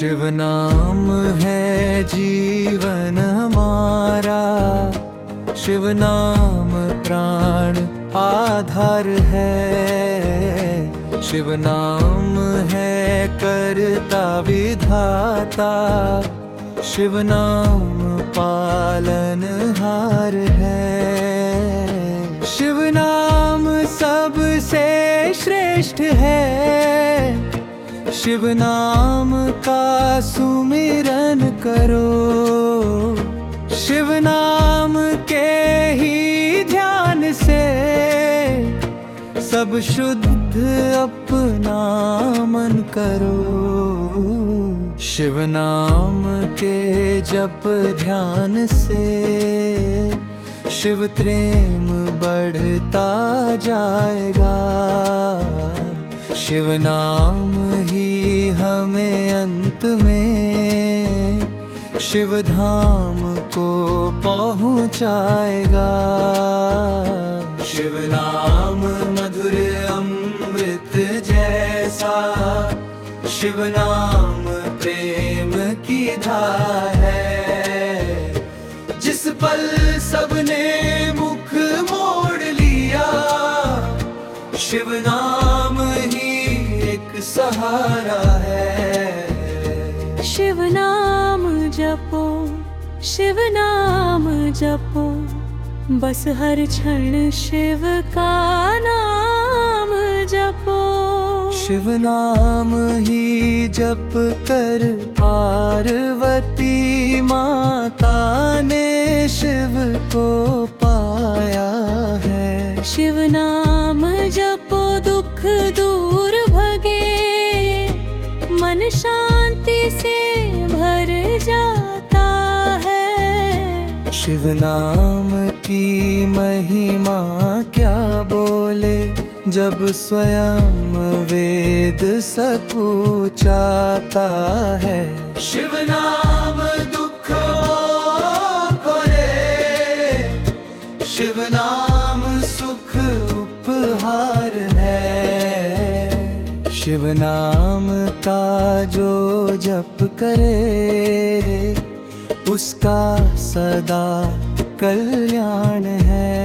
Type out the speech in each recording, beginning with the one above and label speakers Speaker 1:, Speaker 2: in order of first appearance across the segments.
Speaker 1: शिव नाम है जीवन हमारा। शिव नाम प्राण आधार है। शिव नाम है करता विधाता। शिव नाम पालन हार है। शिव नाम सबसे श्रेष्ठ है। शिव नाम का सुमिरन करो। शिव नाम के ही ध्यान से सब शुद्ध अपना मन करो। शिव नाम के जप ध्यान से शिव प्रेम बढ़ता जाएगा। शिव नाम ही हमें अंत में शिव धाम को पहुंचाएगा। शिव नाम मधुर अमृत जैसा, शिव नाम प्रेम की धार है। जिस पल सबने मुख मोड़ लिया, शिव नाम सहारा है।
Speaker 2: शिव नाम जपो शिव नाम जपो बस हर क्षण शिव का नाम जपो।
Speaker 1: शिव नाम ही जप कर पार्वती माता ने शिव को पाया है।
Speaker 2: शिव नाम जपो दुख दूर भगे मन शांति से भर जाता है।
Speaker 1: शिव नाम की महिमा क्या बोले? जब स्वयं वेद सपूचाता है। शिव नाम दुख खोले शिव नाम सुख उपहार है। शिव नाम का जो जप करे, उसका सदा कल्याण है।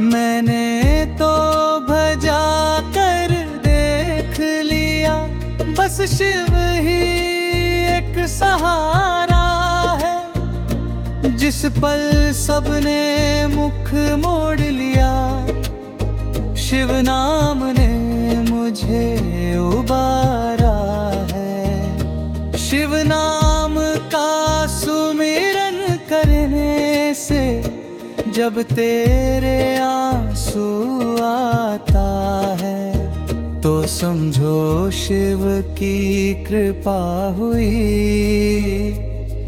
Speaker 1: मैंने तो भजा कर देख लिया, बस शिव ही एक सहारा है। जिस पल सबने मुख मोड़ लिया, शिव नाम ने से जब तेरे आँसू आता है तो समझो शिव की कृपा हुई।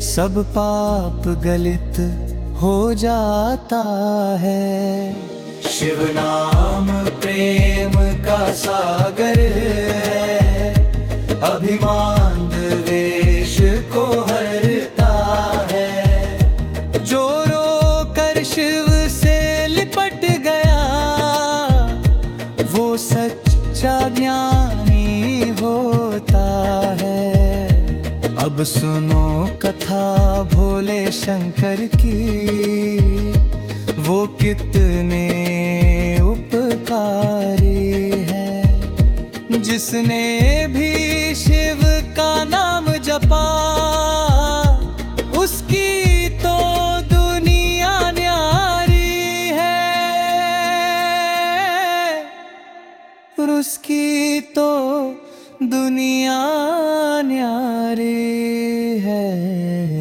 Speaker 1: सब पाप गलित हो जाता है। शिव नाम प्रेम का सागर है, अभिमान सच्चा ज्ञानी होता है। अब सुनो कथा भोले शंकर की। वो कितने उपकारी है। जिसने भी शिव की तो दुनिया न्यारी है।